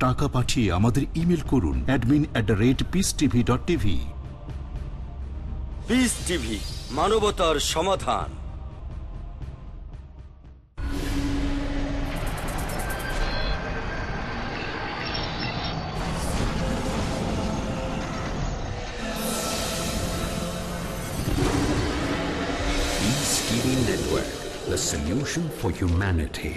টাকা পাঠিয়ে আমাদের ইমেল করুন অ্যাডমিন মানবতার সমাধান TV Network, the solution for humanity.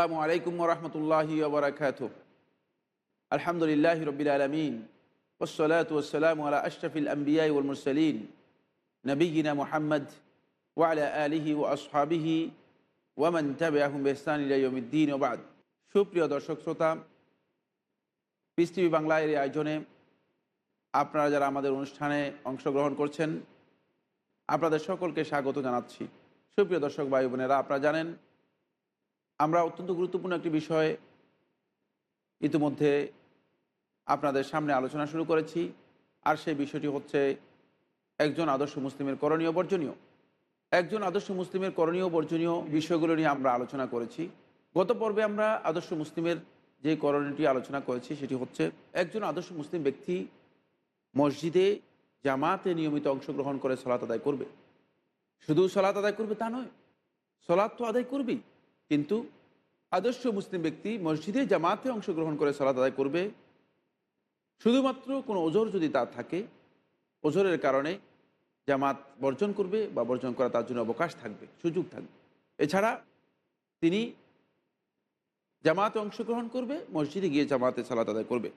আসসালামু আলাইকুম রহমতুল্লাহি আলহামদুলিল্লাহ রবিল আলমিন ওসলাত ওসালাম আলা আশরফিল আম্বিয়াই ওল মুরসলিন নবীনা মোহাম্মদ ওয়ালা আলিহি ও আসহাবিহি ওয়ামান তাবে আহম ওবাদ সুপ্রিয় দর্শক শ্রোতা টিভি বাংলা এর আয়োজনে আপনারা যারা আমাদের অনুষ্ঠানে অংশগ্রহণ করছেন, আপনাদের সকলকে স্বাগত জানাচ্ছি। সুপ্রিয় দর্শক ভাই বোনেরা, আপনারা জানেন আমরা অত্যন্ত গুরুত্বপূর্ণ একটি বিষয় ইতিমধ্যে আপনাদের সামনে আলোচনা শুরু করেছি, আর সেই বিষয়টি হচ্ছে একজন আদর্শ মুসলিমের করণীয় বর্জনীয়। একজন আদর্শ মুসলিমের করণীয় বর্জনীয় বিষয়গুলো নিয়ে আমরা আলোচনা করেছি। গত পর্বে আমরা আদর্শ মুসলিমের যে করণীয়টি আলোচনা করেছি, সেটি হচ্ছে একজন আদর্শ মুসলিম ব্যক্তি মসজিদে, জামাতে নিয়মিত অংশগ্রহণ করে সলাত আদায় করবে। শুধু সলাত আদায় করবে তা নয়, সলাৎ তো আদায় করবেই। কিন্তু আদর্শ মুসলিম ব্যক্তি মসজিদে জামাতে অংশগ্রহণ করে সলাত আদায় করবে। শুধুমাত্র কোনো ওজোর যদি তার থাকে, ওজোরের কারণে জামাত বর্জন করবে বা বর্জন করা তার জন্য অবকাশ থাকবে, সুযোগ থাকবে। এছাড়া তিনি জামাতে অংশগ্রহণ করবে, মসজিদে গিয়ে জামাতে সালাত আদায় করবে।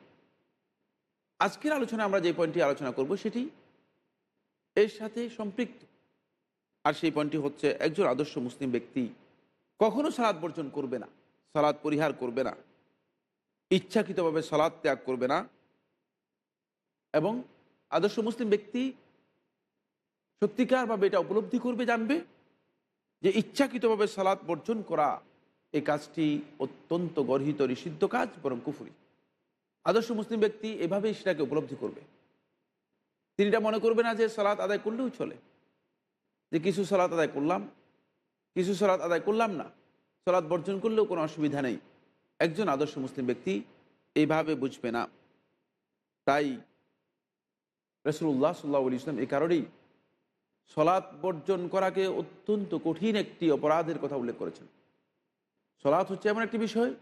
আজকের আলোচনা আমরা যে পয়েন্টটি আলোচনা করব সেটি এর সাথে সম্পৃক্ত। আর সেই পয়েন্টটি হচ্ছে একজন আদর্শ মুসলিম ব্যক্তি কখনো সালাদ বর্জন করবে না সালাদ পরিহার করবে না, ইচ্ছাকৃতভাবে সালাদ ত্যাগ করবে না এবং আদর্শ মুসলিম ব্যক্তি সত্যিকারভাবে এটা উপলব্ধি করবে, জানবে যে ইচ্ছাকৃতভাবে সালাদ বর্জন করা এই কাজটি অত্যন্ত গর্হিত, নিষিদ্ধ কাজ, বরং কুফুরি। আদর্শ মুসলিম ব্যক্তি এভাবেই সেটাকে উপলব্ধি করবে। তিনি এটা মনে করবে না যে সালাত আদায় করলেও চলে। যে কিছু সালাত আদায় করলাম কিছু সলাৎ আদায় করলাম না। সলাৎ বর্জন করলেও কোনো অসুবিধা নেই। একজন আদর্শ মুসলিম ব্যক্তি এইভাবে বুঝবে না। তাই রসুল্লাহ সাল্লাহ ইসলাম এই কারণেই সলাৎ বর্জন করাকে অত্যন্ত কঠিন একটি অপরাধের কথা উল্লেখ করেছেন। সলাৎ হচ্ছে এমন একটি বিষয়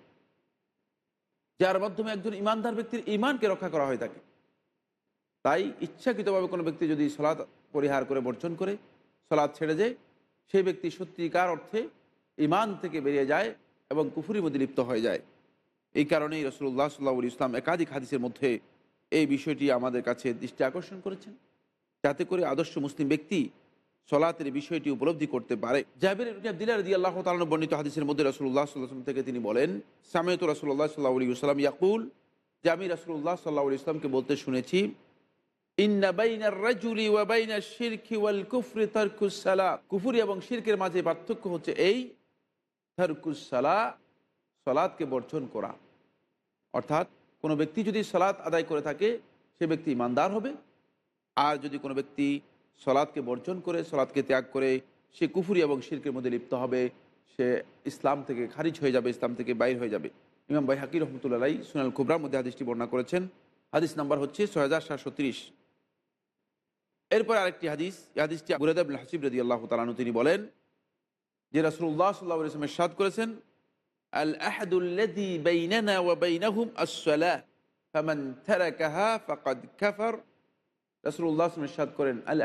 যার মাধ্যমে একজন ইমানদার ব্যক্তির ইমানকে রক্ষা করা হয় থাকে তাই ইচ্ছাকৃতভাবে কোনো ব্যক্তি যদি সলাৎ পরিহার করে বর্জন করে, সলাৎ ছেড়ে যায় সেই ব্যক্তি সত্যিকার অর্থে ইমান থেকে বেরিয়ে যায় এবং কুফুরির মধ্যে লিপ্ত হয়ে যায়। এই কারণেই রসুল্লাহ সাল্লাহ ইসলাম একাধিক হাদিসের মধ্যে এই বিষয়টি আমাদের কাছে দৃষ্টি আকর্ষণ করেছেন। যাতে করে আদর্শ মুসলিম ব্যক্তি সলাতের বিষয়টি উপলব্ধি করতে পারে। জাবির আবদিল্লা রদি আল্লাহ তালন বর্ণিত হাদিসের মধ্যে রসুল্লাহ সাল্লাম থেকে তিনি বলেন, সামেত রসুল্লাহ সাল্লাহ আলী সাল্লাম ইয়াকুল। যে আমি রসুল্লাহ সাল্লাহ ইসলামকে বলতে শুনেছি কুফুরি এবং শিরকের মাঝে পার্থক্য হচ্ছে এই সালা সলাদকে বর্জন করা। অর্থাৎ কোনো ব্যক্তি যদি সলাৎ আদায় করে থাকে, সে ব্যক্তি ইমানদার হবে। আর যদি কোনো ব্যক্তি সলাদকে বর্জন করে সলাদকে ত্যাগ করে, সে কুফুরি এবং শিরকের মধ্যে লিপ্ত হবে, সে ইসলাম থেকে খারিজ হয়ে যাবে, ইসলাম থেকে বাইর হয়ে যাবে। ইমাম ভাই হাকির রহমতুল্লাহ সুনাল কুবরার মধ্যে হাদিসটি বর্ণনা করেছেন। হাদিস নাম্বার হচ্ছে ছয় হাজার সাতশো এরপর আরেকটি হাদিস হাদিসটি আব্দুল হাসিব রদি আল্লাহ তালানু তিনি বলেন যে রাসুল্লাহ সাল্লাহ ইসলামের সাদ করেছেন, আল আহাদুল্লাদি বাইনানা করেন, আল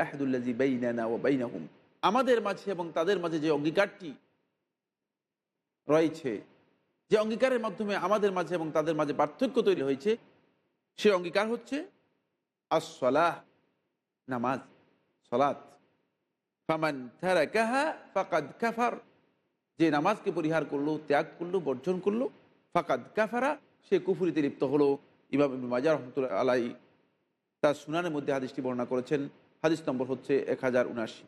বাইনাহুম। আমাদের মাঝে এবং তাদের মাঝে যে অঙ্গীকারটি রয়েছে, যে অঙ্গীকারের মাধ্যমে আমাদের মাঝে এবং তাদের মাঝে পার্থক্য তৈরি হয়েছে, সে অঙ্গীকার হচ্ছে আসলাহ নামাজ সলাত ফামান তারাকাহা ফাকাদ কাফার। যে নামাজকে পরিহার করল, ত্যাগ করল, বর্জন করল, ফাকাদ কাফারা, সে কুফুরিতে লিপ্ত হলো। ইমাম মাজার রহমতুল্লাহ আলাই তার সুনানের মধ্যে হাদিসটি বর্ণনা করেছেন। হাদিস নম্বর হচ্ছে এক হাজার উনাশি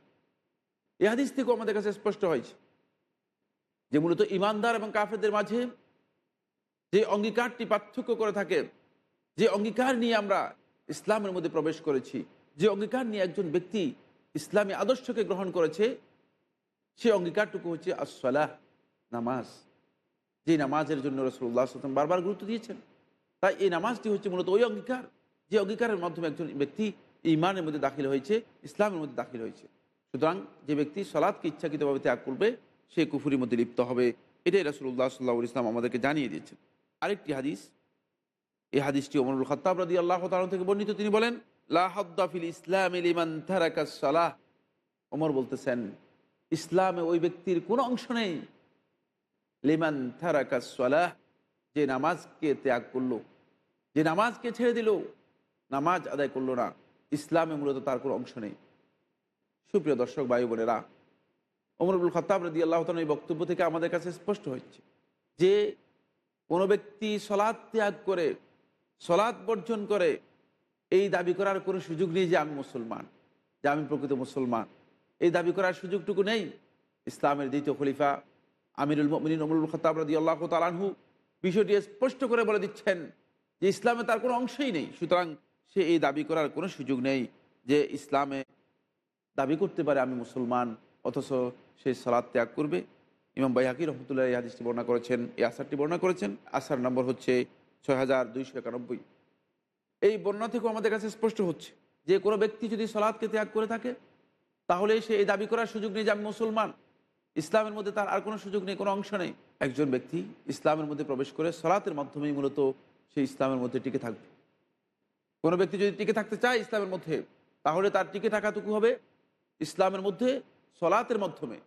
এই হাদিস থেকেও আমাদের কাছে স্পষ্ট হয়েছে যে মূলত ইমানদার এবং কাফেরদের মাঝে যে অঙ্গীকারটি পার্থক্য করে থাকে, যে অঙ্গীকার নিয়ে আমরা ইসলামের মধ্যে প্রবেশ করেছি যে অঙ্গীকার নিয়ে একজন ব্যক্তি ইসলামী আদর্শকে গ্রহণ করেছে, সে অঙ্গীকারটুকু হচ্ছে আসলাহ নামাজ। যে নামাজের জন্য রসুল্লাহ আসলাম বারবার গুরুত্ব দিয়েছেন। তাই এই নামাজটি হচ্ছে মূলত ওই অঙ্গীকার। যে অঙ্গীকারের মাধ্যমে একজন ব্যক্তি ইমানের মধ্যে দাখিল হয়েছে, ইসলামের মধ্যে দাখিল হয়েছে। সুতরাং যে ব্যক্তি সলাদকে ইচ্ছাকৃতভাবে ত্যাগ করবে, সে কুফুরির মধ্যে লিপ্ত হবে। এটাই রসুল্লাহ সাল্লাহ ইসলাম আমাদেরকে জানিয়ে দিয়েছেন। আরেকটি হাদিস, এই হাদিসটি ওমরুল খত্তাব আল্লাহ তালন থেকে বর্ণিত। তিনি বলেন লাহদ্দাফিল ইসলাম ইলিমান সালাহ। ওমর বলতেছেন, ইসলামে ওই ব্যক্তির কোনো অংশ নেই। লিমান সালাহ, যে নামাজকে ত্যাগ করল, যে নামাজকে ছেড়ে দিল, নামাজ আদায় করল না। ইসলামে মূলত তার কোনো অংশ নেই। সুপ্রিয় দর্শক বায়ু বোনেরা অমরুল খতাব রদি আল্লাহ তালন এই বক্তব্য থেকে আমাদের কাছে স্পষ্ট হচ্ছে যে কোনো ব্যক্তি সলাদ ত্যাগ করে সলাদ বর্জন করে এই দাবি করার কোনো সুযোগ নেই যে আমি মুসলমান, যে আমি প্রকৃত মুসলমান। এই দাবি করার সুযোগটুকু নেই ইসলামের দ্বিতীয় খলিফা আমিরুল মিন অমরুল খতাব রদি আল্লাহ তালানহু বিষয়টি স্পষ্ট করে বলে দিচ্ছেন যে ইসলামে তার কোনো অংশই নেই। সুতরাং সে এই দাবি করার কোনো সুযোগ নেই যে ইসলামে দাবি করতে পারে আমি মুসলমান, অথচ সে সালাদ ত্যাগ করবে। ইমাম বাইহাকি রহমতুল্লাহ এই হাদিসটি বর্ণনা করেছেন, এই আসারটি বর্ণনা করেছেন। আসার নম্বর হচ্ছে ছয় হাজার দুইশো একানব্বই। এই বর্ণনা থেকেও আমাদের কাছে স্পষ্ট হচ্ছে যে কোনো ব্যক্তি যদি সলাদকে ত্যাগ করে থাকে, তাহলে সে এই দাবি করার সুযোগ নেই যে আমি মুসলমান। ইসলামের মধ্যে তার আর কোনো সুযোগ নেই, কোনো অংশ নেই। একজন ব্যক্তি ইসলামের মধ্যে প্রবেশ করে সলাতের মাধ্যমেই মূলত সে ইসলামের মধ্যে টিকে থাকবে। কোনো ব্যক্তি যদি টিকে থাকতে চায় ইসলামের মধ্যে, তাহলে তার টিকে থাকাটুকু হবে ইসলামের মধ্যে সলাতের মাধ্যমে।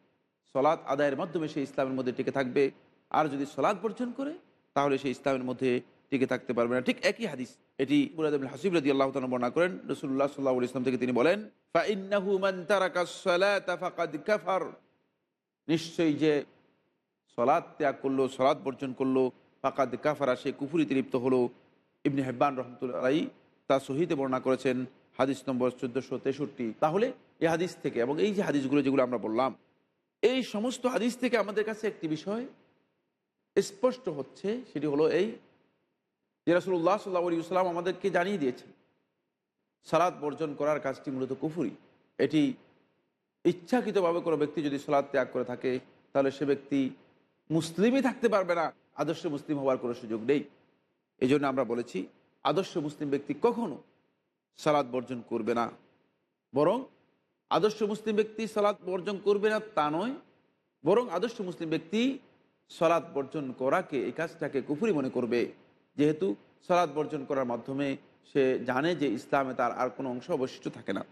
সলাৎ আদায়ের মাধ্যমে সে ইসলামের মধ্যে টিকে থাকবে। আর যদি সলাৎ বর্জন করে, তাহলে সে ইসলামের মধ্যে টিকে থাকতে পারবে না। ঠিক একই হাদিস, এটি মুরাদ হাসিব রাজি আল্লাহ তালা বর্ণনা করেন। রসুল্লাহ সাল্লাহ ইসলাম থেকে তিনি বলেন নিশ্চয়ই যে সলাদ ত্যাগ করল সলাদ বর্জন করল, ফাকাদ কাফারা, সে কুফুরি তৃপ্ত হলো। ইবনি হেব্বান রহমতুল্লা আলাই তা সহিতে বর্ণনা করেছেন, হাদিস নম্বর চোদ্দোশো তেষট্টি। তাহলে এই হাদিস থেকে এবং এই যে হাদিসগুলো যেগুলো আমরা বললাম, এই সমস্ত হাদিস থেকে আমাদের কাছে একটি বিষয় স্পষ্ট হচ্ছে, সেটি হলো এই যে রাসুল্লাহ সাল্লাহ আলী সাল্লাম আমাদেরকে জানিয়ে দিয়েছেন সালাদ বর্জন করার কাজটি মূলত কুফুরি। এটি ইচ্ছাকৃতভাবে কোনো ব্যক্তি যদি সালাদ ত্যাগ করে থাকে, তাহলে সে ব্যক্তি মুসলিমই থাকতে পারবে না, আদর্শ মুসলিম হওয়ার কোনো সুযোগ নেই। এই জন্য আমরা বলেছি, আদর্শ মুসলিম ব্যক্তি কখনো সালাদ বর্জন করবে না। বরং আদর্শ মুসলিম ব্যক্তি সালাদ বর্জন করবে না তা নয়, বরং আদর্শ মুসলিম ব্যক্তি সলাদ বর্জন করাকে, এই কাজটাকে কুফুরি মনে করবে। যেহেতু সলাদ বর্জন করার মাধ্যমে সে জানে যে ইসলামে তার আর কোনো অংশ অবশিষ্ট থাকে না।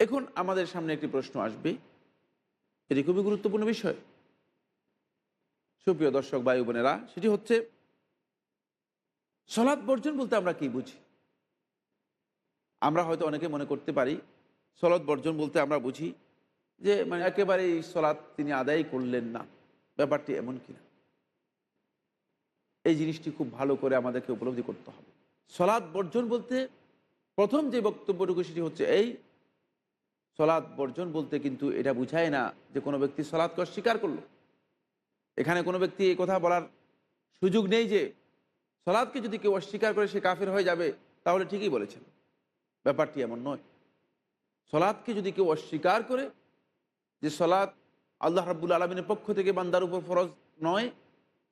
এখন আমাদের সামনে একটি প্রশ্ন আসবে, এটি খুবই গুরুত্বপূর্ণ বিষয়। সুপ্রিয় দর্শক, ভাই বোনেরা, সেটি হচ্ছে সলাদ বর্জন বলতে আমরা কি বুঝি? আমরা হয়তো অনেকে মনে করতে পারি সলাদ বর্জন বলতে আমরা বুঝি যে মানে একেবারেই সলাদ তিনি আদায় করলেন না। ব্যাপারটি এমন কিনা? এই জিনিসটি খুব ভালো করে আমাদেরকে উপলব্ধি করতে হবে। সলাদ বর্জন বলতে প্রথম যে বক্তব্যটুকু সেটি হচ্ছে এই সলাদ বর্জন বলতে কিন্তু এটা বুঝায় না যে কোনো ব্যক্তি সলাদকে অস্বীকার করল। এখানে কোনো ব্যক্তি এই কথা বলার সুযোগ নেই যে সলাদকে যদি কেউ অস্বীকার করে সে কাফের হয়ে যাবে, তাহলে ঠিকই বলেছেন। ব্যাপারটি এমন নয়। সলাদকে যদি কেউ অস্বীকার করে যে সলাদ আল্লাহ রাবুল আলমিনের পক্ষ থেকে বান্দার উপর ফরজ নয়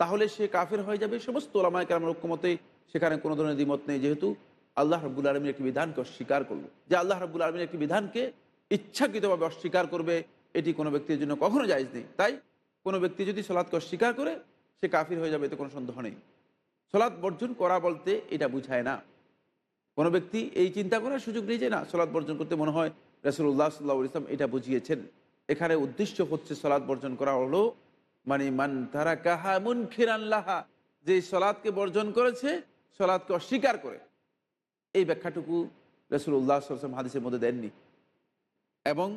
তাহলে সে কাফের হয়ে যাবে। সমস্ত ওলামায় কেরামের ঐক্যমতে সেখানে কোনো ধরনের দ্বিমত নেই, যেহেতু আল্লাহ রব্বুল আলমীর একটি বিধানকে অস্বীকার করল। যে আল্লাহ রব্বুল আলমীর একটি বিধানকে ইচ্ছাকৃতভাবে অস্বীকার করবে, এটি কোনো ব্যক্তির জন্য কখনো জায়জ নেই। তাই কোনো ব্যক্তি যদি সলাৎকে অস্বীকার করে, সে কাফির হয়ে যাবে, এতে কোনো সন্দেহ নেই। সলাৎ বর্জন করা বলতে এটা বুঝায় না। কোনো ব্যক্তি এই চিন্তা করার সুযোগ নেই যে না, সলাৎ বর্জন করতে মনে হয় রসুল্লাহ সাল্লাহ ইসলাম এটা বুঝিয়েছেন। এখানে উদ্দেশ্য হচ্ছে সলাৎ বর্জন করা হলো মানে মান তারা কাহা মুন খিরান্লাহা যে সলাৎকে বর্জন করেছে সলাদকে অস্বীকার করে। এই ব্যাখ্যাটুকু রসুল উল্লাহ সাল্লাম হাদিসের মধ্যে দেননি। এবং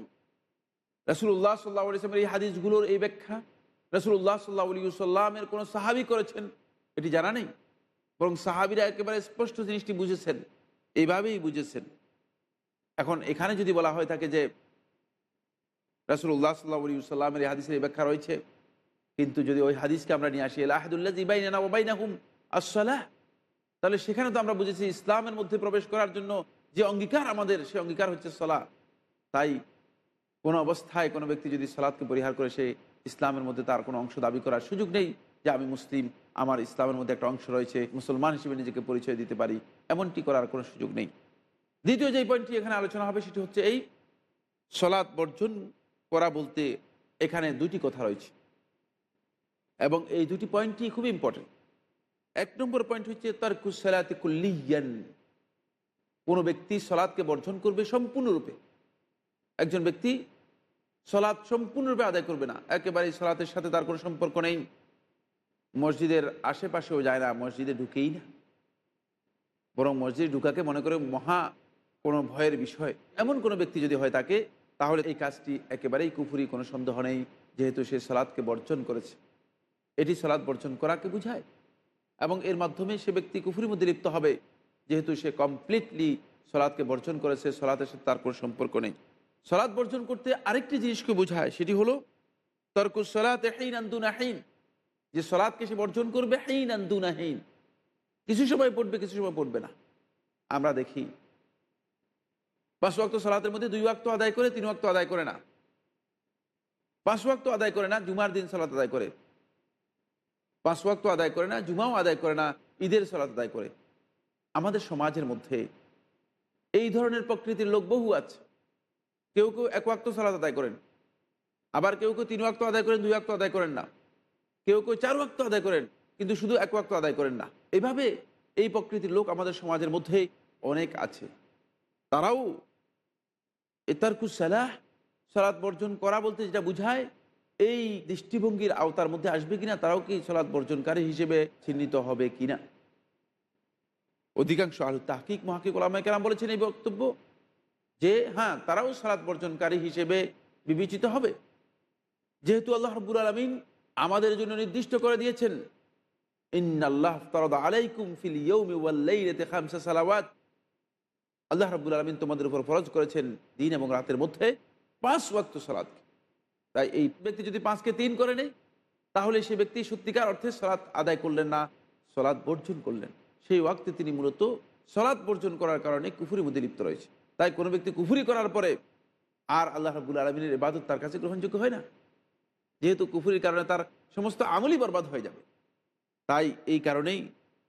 রসুল্লাহ সাল্লাহ ইসলামের এই হাদিসগুলোর এই ব্যাখ্যা রসুল্লাহ সাল্লাহ আলী সাল্লামের কোনো সাহাবি করেছেন, এটি জানা নেই। বরং সাহাবিরা একেবারে স্পষ্ট জিনিসটি বুঝেছেন, এইভাবেই বুঝেছেন। এখন এখানে যদি বলা হয় থাকে যে রাসুল্লাহ সাল্লাহ আলী সাল্লামের এই হাদিসের এই ব্যাখ্যা রয়েছে কিন্তু যদি ওই হাদিসকে আমরা নিয়ে আসি আলাহাদুল্লাহ জিবাইনা ওবাইনা হুম আসসালাহ তাহলে সেখানে তো আমরা বুঝেছি ইসলামের মধ্যে প্রবেশ করার জন্য যে অঙ্গীকার আমাদের, সে অঙ্গীকার হচ্ছে সলা তাই কোনো অবস্থায় কোনো ব্যক্তি যদি সালাদকে পরিহার করে, সে ইসলামের মধ্যে তার কোনো অংশ দাবি করার সুযোগ নেই যে আমি মুসলিম, আমার ইসলামের মধ্যে একটা অংশ রয়েছে, মুসলমান হিসেবে নিজেকে পরিচয় দিতে পারি, এমনটি করার কোনো সুযোগ নেই। দ্বিতীয় যে পয়েন্টটি এখানে আলোচনা হবে, সেটি হচ্ছে এই সলাৎ বর্জন করা বলতে এখানে দুটি কথা রয়েছে। এবং এই দুটি পয়েন্টটি খুব ইম্পর্টেন্ট এক নম্বর পয়েন্ট হচ্ছে তার কুসালাতে কুল্লিয়ান। কোনো ব্যক্তি সলাদকে বর্জন করবে সম্পূর্ণরূপে। একজন ব্যক্তি সলাদ সম্পূর্ণরূপে আদায় করবে না। একেবারে সলাতের সাথে তার কোনো সম্পর্ক নেই। মসজিদের আশেপাশেও যায় না, মসজিদে ঢুকেই না। বরং মসজিদে ঢুকাকে মনে করে মহা কোনো ভয়ের বিষয়। এমন কোনো ব্যক্তি যদি হয় তাকে, তাহলে এই কাজটি একেবারেই কুফুরি, কোনো সন্দেহ নেই। যেহেতু সে সলাদকে বর্জন করেছে। এটি সলাদ বর্জন করাকে বুঝায়। এবং এর মাধ্যমে সে ব্যক্তি কুফুরির মধ্যে লিপ্ত হবে, যেহেতু সে কমপ্লিটলি সলাদকে বর্জন করেছে, সলাতের সাথে তার কোনো সম্পর্ক নেই। সলাদ বর্জন করতে আরেকটি জিনিসকে বোঝায়, সেটি হলো তর্কুস সলাত হেইন আন্দুনাহীন যে সলাদকে সে বর্জন করবে হেইন আন্দুনাহীন কিছু সময় পড়বে, কিছু সময় পড়বে না। আমরা দেখি, পাঁচ ওয়াক্ত সলাতের মধ্যে দুই ওয়াক্ত আদায় করে, তিন ওয়াক্ত আদায় করে না। পাঁচ ওয়াক্ত আদায় করে না, জুমার দিন সলাত আদায় করে। পাঁচ ওয়াক্ত আদায় করে না, জুমাও আদায় করে না, ঈদের সলাত আদায় করে। আমাদের সমাজের মধ্যে এই ধরনের প্রকৃতির লোক বহু আছে। কেউ কেউ এক ওয়াক্ত সালাত আদায় করেন, আবার কেউ কেউ তিন ওয়াক্ত আদায় করেন, দুই ওয়াক্ত আদায় করেন না। কেউ কেউ চার ওয়াক্ত আদায় করেন, কিন্তু শুধু এক ওয়াক্ত আদায় করেন না। এইভাবে এই প্রকৃতির লোক আমাদের সমাজের মধ্যে অনেক আছে। তারাও এতারকু সালাহ সালাদ বর্জন করা বলতে যেটা বুঝায় এই দৃষ্টিভঙ্গির আওতার মধ্যে আসবে কিনা, তারাও কি সালাদ বর্জনকারী হিসেবে চিহ্নিত হবে কিনা? অধিকাংশ আলু তাহকিক মহাকিক ওলামায় কেরাম বলেছেন এই বক্তব্য যে হ্যাঁ তারাও সালাদ বর্জনকারী হিসেবে বিবেচিত হবে। যেহেতু আল্লাহ রব্বুল আলমিন আমাদের জন্য নির্দিষ্ট করে দিয়েছেন আল্লাহ রাব্বুল আলামিন তোমাদের উপর ফরজ করেছেন দিন এবং রাতের মধ্যে পাঁচ ওয়াক্ত সালাত তাই এই ব্যক্তি যদি পাঁচকে তিন করে নেয়, তাহলে সে ব্যক্তি সত্যিকার অর্থে সলাৎ আদায় করলেন না সলাৎ বর্জন করলেন। সেই ওয়াক্তে তিনি মূলত সলাৎ বর্জন করার কারণে কুফুরি মধ্যে লিপ্ত রয়েছে। তাই কোনো ব্যক্তি কুফুরি করার পরে আর আল্লাহ রাবুল আলমিনের ইবাদত তার কাছে গ্রহণযোগ্য হয় না। যেহেতু কুফুরির কারণে তার সমস্ত আমলই বরবাদ হয়ে যাবে। তাই এই কারণেই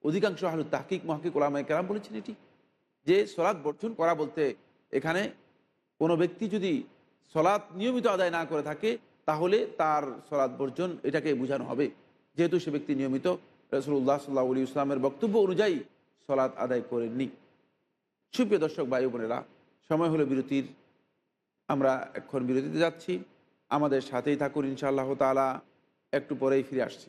অধিকাংশ আহলু তাহকিক মহাকিক ওলামায় কেরাম বলেছেন এটি, যে সলাৎ বর্জন করা বলতে এখানে কোনো ব্যক্তি যদি সলাৎ নিয়মিত আদায় না করে থাকে, তাহলে তার সলাৎ বর্জন এটাকে বোঝানো হবে। যেহেতু সে ব্যক্তি নিয়মিত রসুল্লাহ সাল্লাহ আলী ইসলামের বক্তব্য অনুযায়ী সলাৎ আদায় করেননি। সুপ্রিয় দর্শক, ভাই বোনেরা, সময় হলো বিরতির। আমরা এখন বিরতিতে যাচ্ছি। আমাদের সাথেই থাকুন ইনশাআল্লাহ তালা একটু পরেই ফিরে আসছি।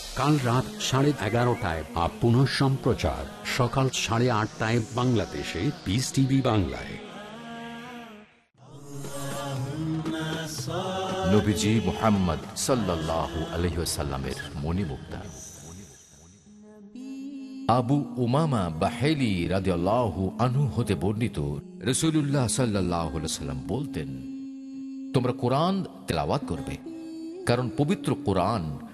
কাল রাত সাড়ে এগারোটায় বা পুনঃ সম্প্রচার। সকাল সাড়ে আটটায় বাংলাদেশে পিস টিভি বাংলায়। আবু উমামা বাহেলি রাদিয়াল্লাহু আনহু হতে বর্ণিত রসুল্লাহ সাল্লাহ সাল্লাম বলতেন, তোমরা কোরআন তেলাওয়াত করবে, কারণ পবিত্র কোরআন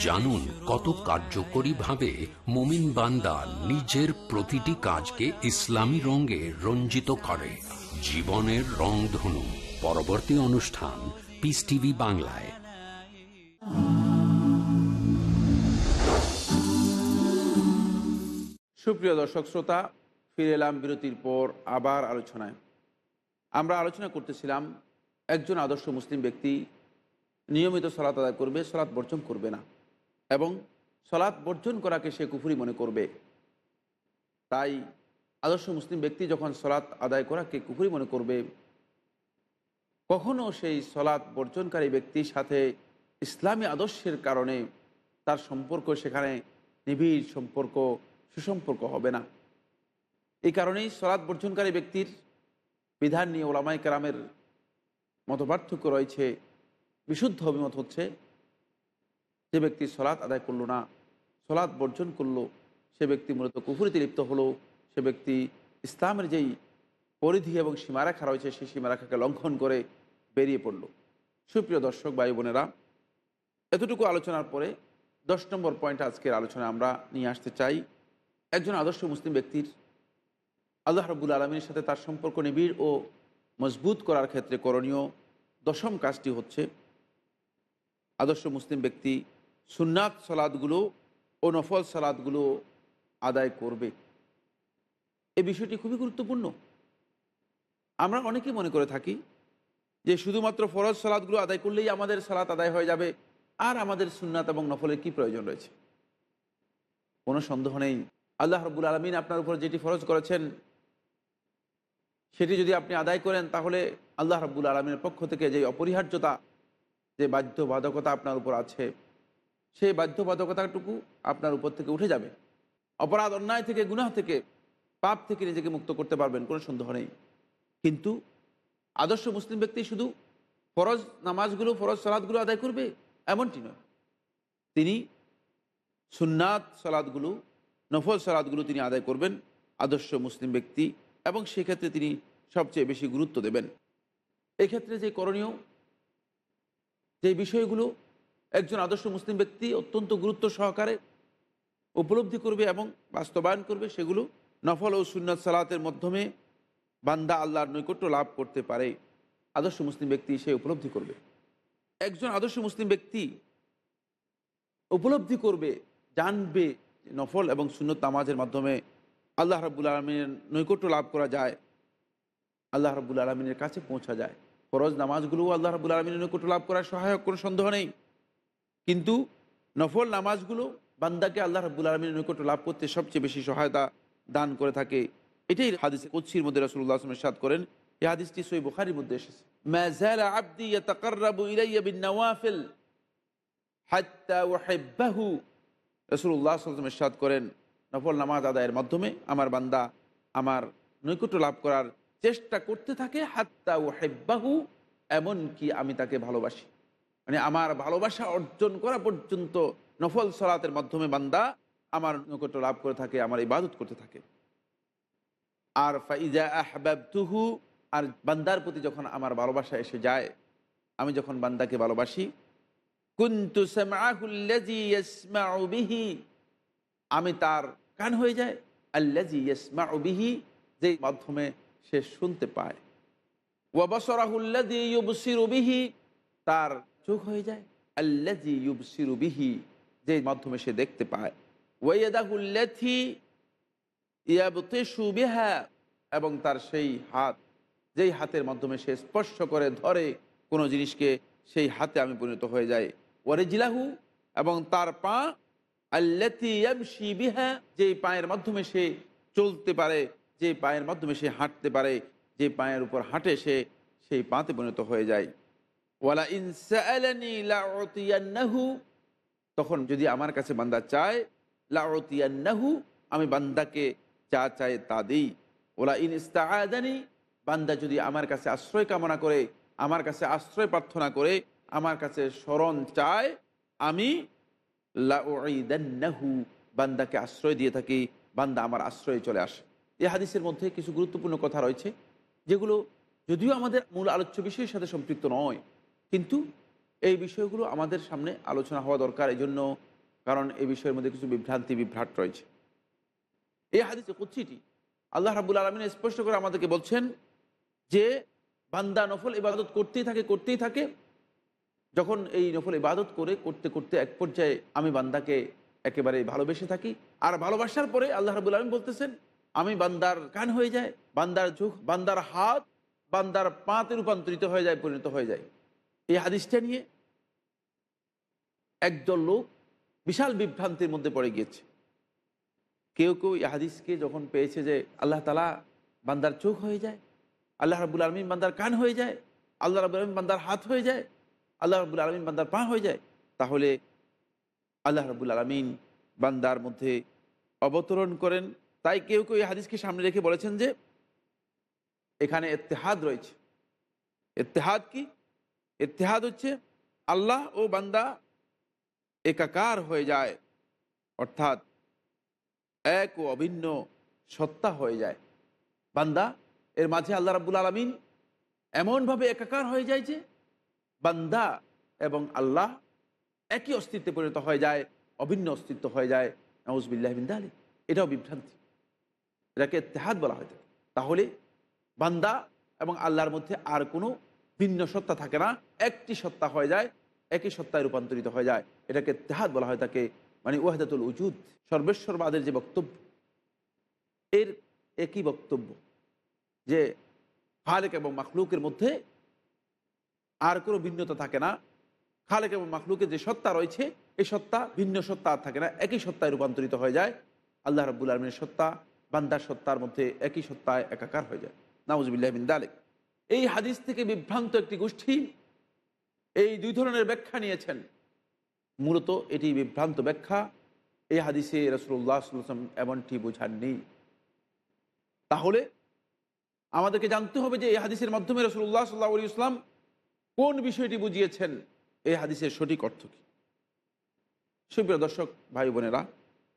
জানুন কত কার্যকরীভাবে মোমিন বান্দা নিজের প্রতিটি কাজকে ইসলামী রঙে রঞ্জিত করে। জীবনের রংধনু। পরবর্তী অনুষ্ঠান পিস টিভি বাংলায়। সুপ্রিয় দর্শক শ্রোতা, ফিরে এলাম বিরতির পর আবার আলোচনায়। আমরা আলোচনা করতেছিলাম, একজন আদর্শ মুসলিম ব্যক্তি নিয়মিত সলাৎ আদায় করবে সলাৎ বর্জন করবে না। এবং সলাৎ বর্জন করাকে সে কুফুরি মনে করবে। তাই আদর্শ মুসলিম ব্যক্তি যখন সলাৎ আদায় করাকে কুফুরি মনে করবে কখনও সেই সলাৎ বর্জনকারী ব্যক্তির সাথে ইসলামী আদর্শের কারণে তার সম্পর্ক সেখানে নিবিড় সম্পর্ক, সুসম্পর্ক হবে না। এই কারণেই সলাৎ বর্জনকারী ব্যক্তির বিধান নিয়ে ওলামাই কেরামের মতপার্থক্য রয়েছে, বিশুদ্ধ অভিমত হচ্ছে যে ব্যক্তি সলাৎ আদায় করল না, সলাৎ বর্জন করল, সে ব্যক্তি মূলত কুফুরিতে লিপ্ত হলো, সে ব্যক্তি ইসলামের যেই পরিধি এবং সীমারেখা রয়েছে, সেই সীমারেখাকে লঙ্ঘন করে বেরিয়ে পড়ল। সুপ্রিয় দর্শক, ভাই বোনেরা, এতটুকু আলোচনার পরে দশ নম্বর পয়েন্ট আজকের আলোচনা আমরা নিয়ে আসতে চাই। একজন আদর্শ মুসলিম ব্যক্তির আল্লাহ রবুল আলমীর সাথে তার সম্পর্ক নিবিড় ও মজবুত করার ক্ষেত্রে করণীয় দশম কাজটি হচ্ছে আদর্শ মুসলিম ব্যক্তি সুন্নাত সালাদগুলো ও নফল সালাদগুলো আদায় করবে। এই বিষয়টি খুবই গুরুত্বপূর্ণ। আমরা অনেকেই মনে করে থাকি যে শুধুমাত্র ফরজ সালাদগুলো আদায় করলেই আমাদের সালাত আদায় হয়ে যাবে, আর আমাদের সুন্নাত এবং নফলের কি প্রয়োজন রয়েছে? কোনো সন্দেহ নেই। আল্লাহ রব্বুল আলমিন আপনার উপর যেটি ফরজ করেছেন, সেটি যদি আপনি আদায় করেন, তাহলে আল্লাহ রব্বুল আলমিনের পক্ষ থেকে যে অপরিহার্যতা, যে বাধ্যবাধকতা আপনার উপর আছে সেই বাধ্যবাধকতাটুকু আপনার উপর থেকে উঠে যাবে। অপরাধ, অন্যায় থেকে, গুনাহ থেকে, পাপ থেকে নিজেকে মুক্ত করতে পারবেন, কোনো সন্দেহ নেই। কিন্তু আদর্শ মুসলিম ব্যক্তি শুধু ফরজ নামাজগুলো, ফরজ সালাদগুলো আদায় করবে? এমনটি নয়। তিনি সুন্নাত সালাদগুলো, নফল সালাদগুলো তিনি আদায় করবেন আদর্শ মুসলিম ব্যক্তি এবং সেক্ষেত্রে তিনি সবচেয়ে বেশি গুরুত্ব দেবেন। এক্ষেত্রে যে করণীয়, যে বিষয়গুলো একজন আদর্শ মুসলিম ব্যক্তি অত্যন্ত গুরুত্ব সহকারে উপলব্ধি করবে এবং বাস্তবায়ন করবে, সেগুলো নফল ও সুন্নত সালাতের মাধ্যমে বান্দা আল্লাহর নৈকট্য লাভ করতে পারে। আদর্শ মুসলিম ব্যক্তি সে উপলব্ধি করবে। একজন আদর্শ মুসলিম ব্যক্তি উপলব্ধি করবে, জানবে নফল এবং সুন্নত নামাজের মাধ্যমে আল্লাহ রাবুল আলমিনের নৈকট্য লাভ করা যায়, আল্লাহ রাবুল আলমিনের কাছে পৌঁছা যায়। ফরজ নামাজগুলোও আল্লাহ রাবুল আলমিনের নৈকট্য লাভ করার সহায়ক, কোনো সন্দেহ নেই। কিন্তু নফল নামাজগুলো বান্দাকে আল্লাহ রাবুল আলমিনের নৈকট্য লাভ করতে সবচেয়ে বেশি সহায়তা দান করে থাকে। এটাই হাদিস কুৎসির মধ্যে রসুল্লাহ আসলামের সাদ করেন। এই হাদিসটি সই বুখারির মধ্যে এসেছে। সাল্লাল্লাহু আলাইহি ওয়াসাল্লাম করেন, নফল নামাজ আদায়ের মাধ্যমে আমার বান্দা আমার নৈকট্য লাভ করার চেষ্টা করতে থাকে হাত্তা উহিব্বাহু এমন কি আমি তাকে ভালোবাসি। মানে আমার ভালোবাসা অর্জন করা পর্যন্ত নফল সলাতের মাধ্যমে বান্দা আমার নৈকট্য লাভ করে থাকে, আমার ইবাদত করতে থাকে। আর ফাইজা আহবাবতুহু, আর বান্দার প্রতি যখন আমার ভালোবাসা এসে যায়, আমি যখন বান্দাকে ভালোবাসি, কুন্তু বিহি, আমি তার কান হয়ে যায়, আল্লাযী ইয়াসমাউ বিহি, যে মাধ্যমে সে শুনতে পায়। ওয়া বাসারাহুল্লাযী বিহি, তার চোখ হয়ে যায়। আল্লাযী ইউবসিরু বিহি, যে মাধ্যমে সে দেখতে পায়। ওয়া ইয়াদাহুল্লাতী ইয়াবতিশু বিহা, এবং তার সেই হাত, যেই হাতের মাধ্যমে সে স্পর্শ করে, ধরে কোনো জিনিসকে, সেই হাতে আমি পরিণত হয়ে যাই। ওরে জিলাহু এবং তার পা, আল্লাতি বিহা, যেই পায়ের মাধ্যমে সে চলতে পারে যে পায়ের মাধ্যমে সে হাঁটতে পারে, যে পায়ের উপর হাঁটে সে, সেই পাতে পরিণত হয়ে যায়। ওয়ালা ইনসালানি লাউতিয়ান্নাহু, তখন যদি আমার কাছে বান্দা চায়, লাউতিয়ান্নাহু, আমি বান্দাকে যা চায় তা দিই। ওলা ইন ইস্তাহাদানি বান্দা যদি আমার কাছে আশ্রয় কামনা করে, আমার কাছে আশ্রয় প্রার্থনা করে, আমার কাছে স্মরণ চায়, আমি লাউদান্নাহু বান্দাকে আশ্রয় দিয়ে থাকি, বান্দা আমার আশ্রয়ে চলে আসে। এই হাদিসের মধ্যে কিছু গুরুত্বপূর্ণ কথা রয়েছে, যেগুলো যদিও আমাদের মূল আলোচ্য বিষয়ের সাথে সম্পৃক্ত নয় কিন্তু এই বিষয়গুলো আমাদের সামনে আলোচনা হওয়া দরকার এই জন্য কারণ এই বিষয়ের মধ্যে কিছু বিভ্রান্তি, বিভ্রাট রয়েছে। এই হাদিসে কুচ্ছিটি আল্লাহ রাবুল আলমিন স্পষ্ট করে আমাদেরকে বলছেন যে, বান্দা নফল ইবাদত করতেই থাকে করতেই থাকে। যখন এই নফল ইবাদত করে, করতে করতে এক পর্যায়ে আমি বান্দাকে একেবারে ভালোবেসে থাকি। আর ভালোবাসার পরে আল্লাহ রাবুল আলম বলতেছেন, আমি বান্দার কান হয়ে যায়, বান্দার চোখ বান্দার হাত, বান্দার পাতে রূপান্তরিত হয়ে যায়, পরিণত হয়ে যায়। এই হাদিসটা নিয়ে একদল লোক বিশাল বিভ্রান্তির মধ্যে পড়ে গিয়েছে। কেউ কেউ এই হাদিসকে যখন পেয়েছে যে আল্লাহ তালা বান্দার চোখ হয়ে যায়, আল্লাহ রাবুল আলমিন বান্দার কান হয়ে যায়, আল্লাহ রাবুল আলমিন বান্দার হাত হয়ে যায়, আল্লাহ রাবুল আলমিন বান্দার পা হয়ে যায়, তাহলে আল্লাহ রাবুল আলমিন বান্দার মধ্যে অবতরণ করেন। তাই কেউ কেউ এই হাদিসকে সামনে রেখে বলেছেন যে এখানে এত্তেহাদ রয়েছে। এত্তেহাদ কি? এত্তেহাদ হচ্ছে আল্লাহ ও বান্দা একাকার হয়ে যায়। অর্থাৎ এক ও অভিন্ন সত্তা হয়ে যায়। বান্দা, এর মাঝে আল্লাহ রাবুল আলমিন এমনভাবে একাকার হয়ে যায় যে বান্দা এবং আল্লাহ একই অস্তিত্বে পরিণত হয়ে যায়, অভিন্ন অস্তিত্ব হয়ে যায়। নওয়াজবিল্লাহ বিন্দা আলী এটাও বিভ্রান্তি। এটাকে তেহাদ বলা হয় তাহলে বান্দা এবং আল্লাহর মধ্যে আর কোনো ভিন্ন সত্তা থাকে না, একটি সত্তা হয়ে যায়, একই সত্তায় রূপান্তরিত হয়ে যায়। এটাকে তেহাদ বলা হয়, তাকে মানে ওয়াহদাতুল উজুদ, সর্বেশ্বরবাদের যে বক্তব্য। এর একই বক্তব্য যে খালেক এবং মাখলুকের মধ্যে আর কোনো ভিন্নতা থাকে না। খালেক এবং মাখলুকের যে সত্তা রয়েছে, এই সত্তা ভিন্ন সত্তা আর থাকে না, একই সত্তায় রূপান্তরিত হয়ে যায়। আল্লাহ রাবুল আলমিনের সত্তা, বান্দার সত্তার মধ্যে একই সত্তায় একাকার হয়ে যায়। নাউজবিল্লাহ দালেক। এই হাদিস থেকে বিভ্রান্ত একটি গোষ্ঠী এই দুই ধরনের ব্যাখ্যা নিয়েছেন। মূলত এটি বিভ্রান্ত ব্যাখ্যা। এই হাদিসে রসুল্লাহ সাল্লাম এমনটি বোঝাননি। তাহলে আমাদেরকে জানতে হবে যে এই হাদিসের মাধ্যমে রসুল্লাহ সাল্লাহ আলী ইসলাম কোন বিষয়টি বুঝিয়েছেন। এই হাদিসের সঠিক অর্থ কী? সুপ্রিয় দর্শক, ভাই বোনেরা,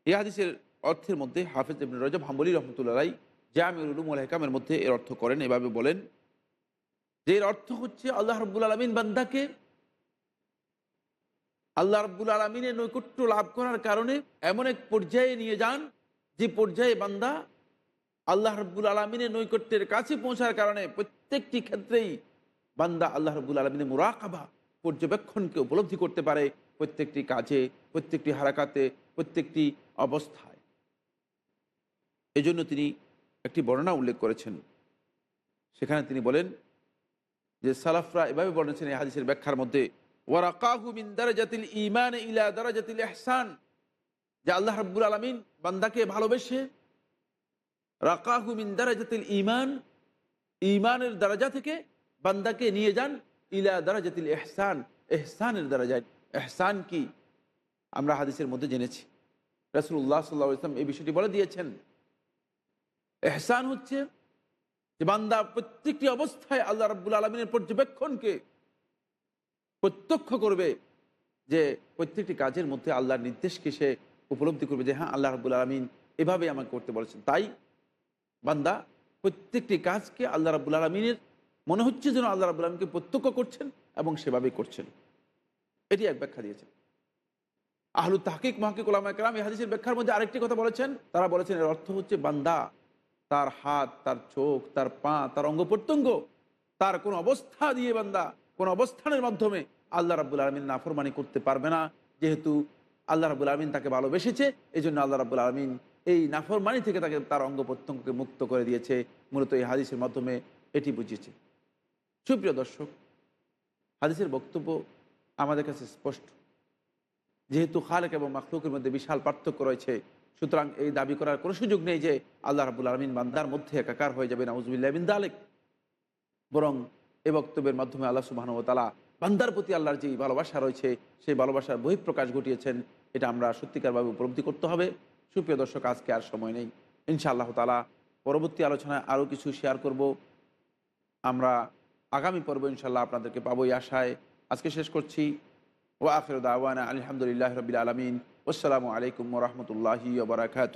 এই হাদিসের অর্থের মধ্যে হাফেজ রজব হাম্বলি রহমতুল্লাহ জামিউল উলুম আল হেকামের মধ্যে এর অর্থ করেন। এভাবে বলেন যে এর অর্থ হচ্ছে আল্লাহ রব্বুল আলমিন বান্দাকে আল্লাহ রব্বুল আলমিনের নৈকট্য লাভ করার কারণে এমন এক পর্যায়ে নিয়ে যান, যে পর্যায়ে বান্দা আল্লাহ রব্বুল আলমিনের নৈকট্যের কাছে পৌঁছার কারণে প্রত্যেকটি ক্ষেত্রেই বান্দা আল্লাহ রব্বুল আলমিনের মুরাকাবা পর্যবেক্ষণকে উপলব্ধি করতে পারে প্রত্যেকটি কাজে, প্রত্যেকটি হারাকাতে, প্রত্যেকটি অবস্থায়। এজন্য তিনি একটি বর্ণনা উল্লেখ করেছেন। সেখানে তিনি বলেন যে সালাফরা এভাবে বর্ণেছেন এই হাদিসের ব্যাখ্যার মধ্যে মিন ঈমান ইলা দারাজাতিল ইহসান। যে আল্লাহ রাব্বুল আলামিন বান্দাকে ভালোবেসে, রাকাহু মিন দারাজাতিল ইমান ঈমানের দরজা থেকে বান্দাকে নিয়ে যান ইলা দারাজাতিল এহসান এহসানের দরজায়। এহসান কি? আমরা হাদিসের মধ্যে জেনেছি। রাসূলুল্লাহ সাল্লাল্লাহু আলাইহি ওয়াসাল্লাম এই বিষয়টি বলে দিয়েছেন। এহসান হচ্ছে যে বান্দা প্রত্যেকটি অবস্থায় আল্লাহ রাব্বুল আলমিনের পর্যবেক্ষণকে প্রত্যক্ষ করবে যে প্রত্যেকটি কাজের মধ্যে আল্লাহর নির্দেশকে সে উপলব্ধি করবে যে হ্যাঁ আল্লাহ রাব্বুল আলমিন এভাবে আমাকে করতে বলেছেন। তাই বান্দা প্রত্যেকটি কাজকে আল্লাহ রাব্বুল আলমিনের, মনে হচ্ছে যেন আল্লাহ রাবুল আলমকে প্রত্যক্ষ করছেন এবং সেভাবেই করছেন। এটি এক ব্যাখ্যা দিয়েছেন। আহলু তাহকিক মাহকিক ওলামা কালাম এই হাদিসের ব্যাখ্যার মধ্যে আরেকটি কথা বলেছেন। তারা বলেছেন এর অর্থ হচ্ছে বান্দা তার হাত, তার চোখ, তার পা, তার অঙ্গ প্রত্যঙ্গ, তার কোনো অবস্থা দিয়ে বান্দা, কোন অবস্থানের মাধ্যমে আল্লাহ রাবুল আলমিন নাফরমানি করতে পারবে না। যেহেতু আল্লাহ রাবুল আলমিন তাকে ভালোবেসেছে এই জন্য আল্লাহ রাবুল আলমিন এই নাফরমানি থেকে তাকে তার অঙ্গ প্রত্যঙ্গকে মুক্ত করে দিয়েছে, মূলত এই হাদিসের মাধ্যমে এটি বুঝিয়েছে সুপ্রিয় দর্শক, হাদিসের বক্তব্য আমাদের কাছে স্পষ্ট। যেহেতু খালেক এবং মাখলুকের মধ্যে বিশাল পার্থক্য রয়েছে সুতরাং এই দাবি করার কোনো সুযোগ নেই যে আল্লাহ রাবুল আলমিন বান্দার মধ্যে একাকার হয়ে যাবে নাউজবিল্লাহ বিন দালেক। বরং এ বক্তব্যের মাধ্যমে আল্লাহ সুবাহানুতালা বান্দার প্রতি আল্লাহর যে ভালোবাসা রয়েছে, সেই ভালোবাসার বহিঃপ্রকাশ ঘটিয়েছেন। এটা আমরা সত্যিকারভাবে উপলব্ধি করতে হবে। সুপ্রিয় দর্শক, আজকে আর সময় নেই। ইনশা আল্লাহ তালা পরবর্তী আলোচনায় আরও কিছু শেয়ার করব। আমরা আগামী পর্ব ইনশাল্লাহ আপনাদেরকে পাবো এই আশায়। আজকে শেষ করছি। ও আফের দাওয়ানা আলহামদুলিল্লাহ রবিল আলমিন আসসালামু আলাইকুম রহমতুল্লাহি ওবরাকাত